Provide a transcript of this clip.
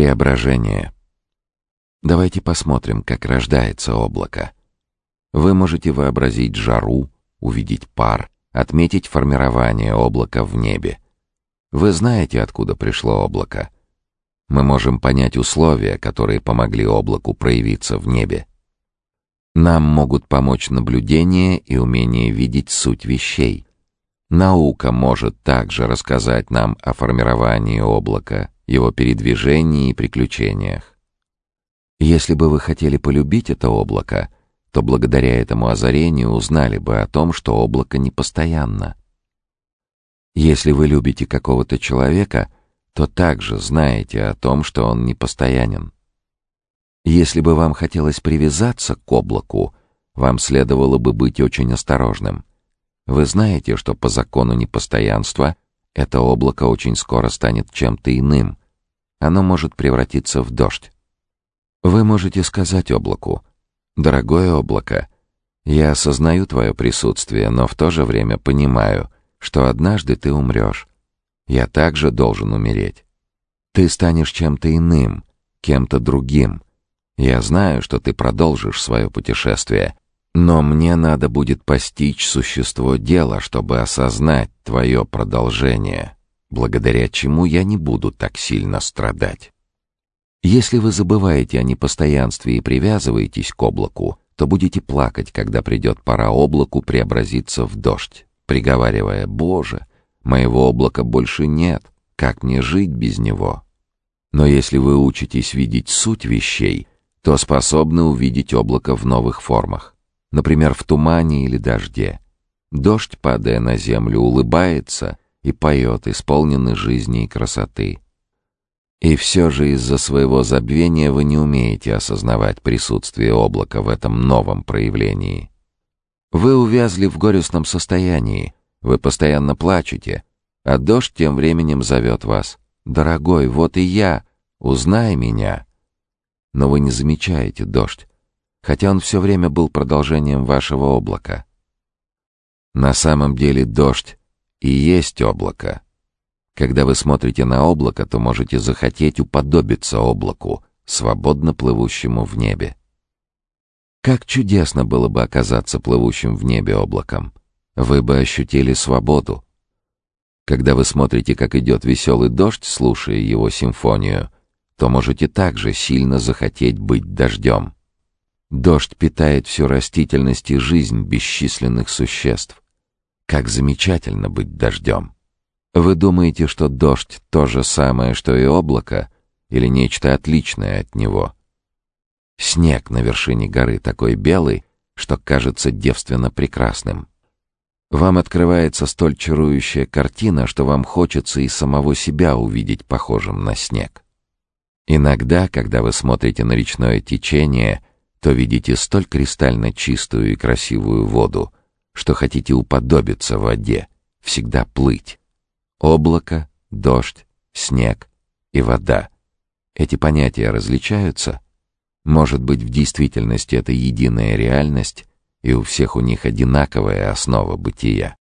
Преображение. Давайте посмотрим, как рождается облако. Вы можете вообразить жару, увидеть пар, отметить формирование облака в небе. Вы знаете, откуда пришло облако. Мы можем понять условия, которые помогли облаку проявиться в небе. Нам могут помочь наблюдение и умение видеть суть вещей. Наука может также рассказать нам о формировании облака, его передвижении и приключениях. Если бы вы хотели полюбить это облако, то благодаря этому озарению узнали бы о том, что облако непостоянно. Если вы любите какого-то человека, то также знаете о том, что он непостоянен. Если бы вам хотелось привязаться к облаку, вам следовало бы быть очень осторожным. Вы знаете, что по закону непостоянства это облако очень скоро станет чем-то иным, оно может превратиться в дождь. Вы можете сказать облаку, «Дорогое облако, я осознаю твое присутствие, но в то же время понимаю, что однажды ты умрешь. Я также должен умереть. Ты станешь чем-то иным, кем-то другим. Я знаю, что ты продолжишь свое путешествие, но мне надо будет постичь существо дела, чтобы осознать твое продолжение» благодаря чему я не буду так сильно страдать. Если вы забываете о непостоянстве и привязываетесь к облаку, то будете плакать, когда придет пора облаку преобразиться в дождь, приговаривая «Боже, моего облака больше нет, как мне жить без него?» Но если вы учитесь видеть суть вещей, то способны увидеть облако в новых формах, например, в тумане или дожде. Дождь, падая на землю, улыбается и поет, исполненный жизни и красоты. И все же из-за своего забвения вы не умеете осознавать присутствие облака в этом новом проявлении. Вы увязли в горестном состоянии, вы постоянно плачете, а дождь тем временем зовет вас. «Дорогой, вот и я, узнай меня». Но вы не замечаете дождь, хотя он все время был продолжением вашего облака. На самом деле дождь и есть облако. Когда вы смотрите на облако, то можете захотеть уподобиться облаку, свободно плывущему в небе. Как чудесно было бы оказаться плывущим в небе облаком. Вы бы ощутили свободу. Когда вы смотрите, как идет веселый дождь, слушая его симфонию, то можете также сильно захотеть быть дождем. Дождь питает всю растительность и жизнь бесчисленных существ. Как замечательно быть дождем. Вы думаете, что дождь — то же самое, что и облако, или нечто отличное от него? Снег на вершине горы такой белый, что кажется девственно прекрасным. Вам открывается столь чарующая картина, что вам хочется и самого себя увидеть похожим на снег. Иногда, когда вы смотрите на речное течение, то видите столь кристально чистую и красивую воду, что хотите уподобиться воде, всегда плыть. Облако, дождь, снег и вода. Эти понятия различаются? Может быть, в действительности это единая реальность, и у всех у них одинаковая основа бытия.